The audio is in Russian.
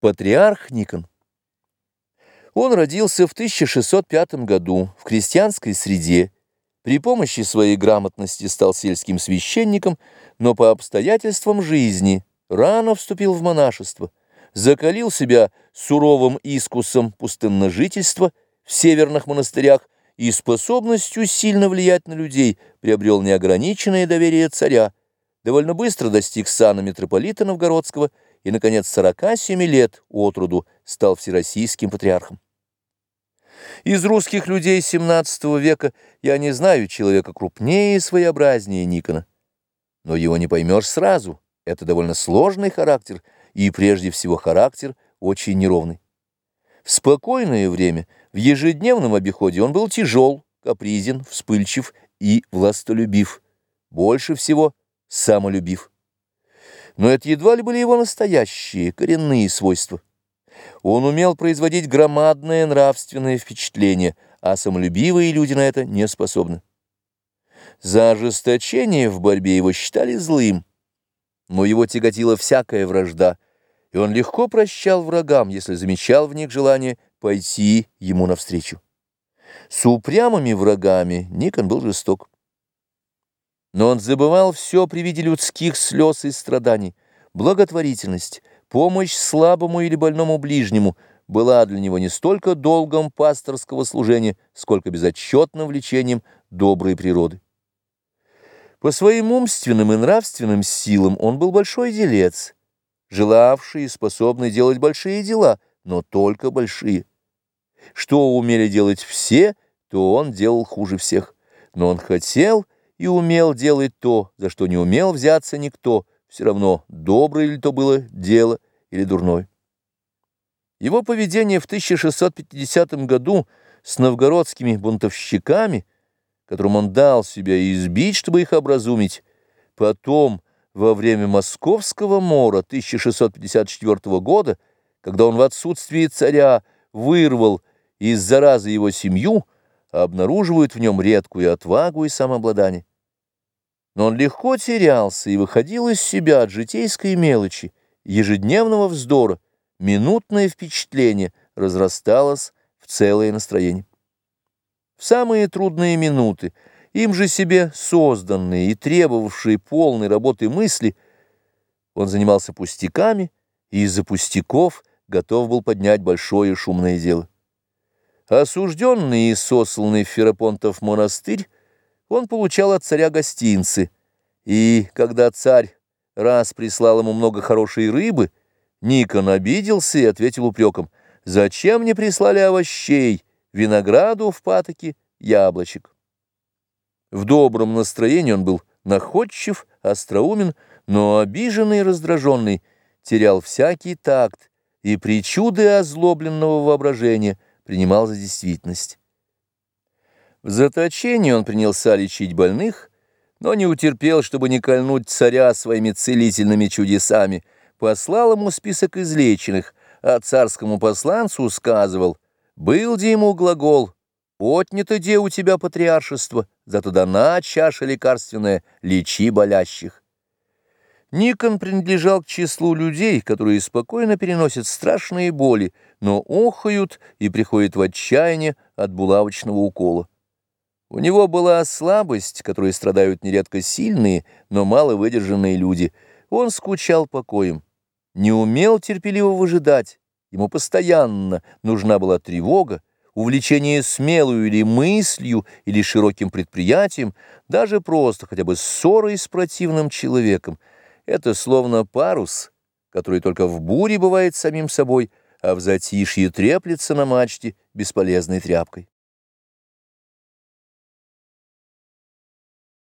Патриарх Никон. Он родился в 1605 году в крестьянской среде, при помощи своей грамотности стал сельским священником, но по обстоятельствам жизни рано вступил в монашество, закалил себя суровым искусом пустынножительства в северных монастырях и способностью сильно влиять на людей приобрел неограниченное доверие царя, довольно быстро достиг сана митрополита Новгородского и, наконец, 47 лет от роду стал всероссийским патриархом. Из русских людей XVII века я не знаю человека крупнее и своеобразнее Никона. Но его не поймешь сразу, это довольно сложный характер, и прежде всего характер очень неровный. В спокойное время, в ежедневном обиходе он был тяжел, капризен, вспыльчив и властолюбив. Больше всего – самолюбив. Но это едва ли были его настоящие, коренные свойства. Он умел производить громадное нравственное впечатление, а самолюбивые люди на это не способны. За ожесточение в борьбе его считали злым, но его тяготила всякая вражда, и он легко прощал врагам, если замечал в них желание пойти ему навстречу. С упрямыми врагами Никон был жесток. Но он забывал все при виде людских слез и страданий. Благотворительность, помощь слабому или больному ближнему была для него не столько долгом пасторского служения, сколько безотчетным влечением доброй природы. По своим умственным и нравственным силам он был большой делец, желавший и способный делать большие дела, но только большие. Что умели делать все, то он делал хуже всех. Но он хотел и умел делать то, за что не умел взяться никто, все равно, доброе ли то было дело или дурное. Его поведение в 1650 году с новгородскими бунтовщиками, которым он дал себя избить, чтобы их образумить, потом, во время Московского мора 1654 года, когда он в отсутствии царя вырвал из заразы его семью, обнаруживают в нем редкую отвагу и самообладание. Но он легко терялся и выходил из себя от житейской мелочи, ежедневного вздора, минутное впечатление разрасталось в целое настроение. В самые трудные минуты, им же себе созданные и требовавшие полной работы мысли, он занимался пустяками и из-за пустяков готов был поднять большое шумное дело. Осужденный и сосланный в Ферапонтов монастырь, он получал от царя гостинцы, и когда царь раз прислал ему много хорошей рыбы, Никон обиделся и ответил упреком, «Зачем не прислали овощей, винограду в патоке, яблочек?» В добром настроении он был находчив, остроумен, но обиженный и раздраженный, терял всякий такт и причуды озлобленного воображения принимал за действительность. В заточении он принялся лечить больных, но не утерпел, чтобы не кольнуть царя своими целительными чудесами, послал ему список излеченных, а царскому посланцу сказывал, «Был де ему глагол, отнято де у тебя патриаршество, зато дана чаша лекарственная, лечи болящих». Никон принадлежал к числу людей, которые спокойно переносят страшные боли, но охают и приходят в отчаяние от булавочного укола. У него была слабость, которой страдают нередко сильные, но мало выдержанные люди. Он скучал покоем, не умел терпеливо выжидать. Ему постоянно нужна была тревога, увлечение смелую или мыслью, или широким предприятием, даже просто хотя бы ссорой с противным человеком. Это словно парус, который только в буре бывает самим собой, а в затишье треплется на мачте бесполезной тряпкой.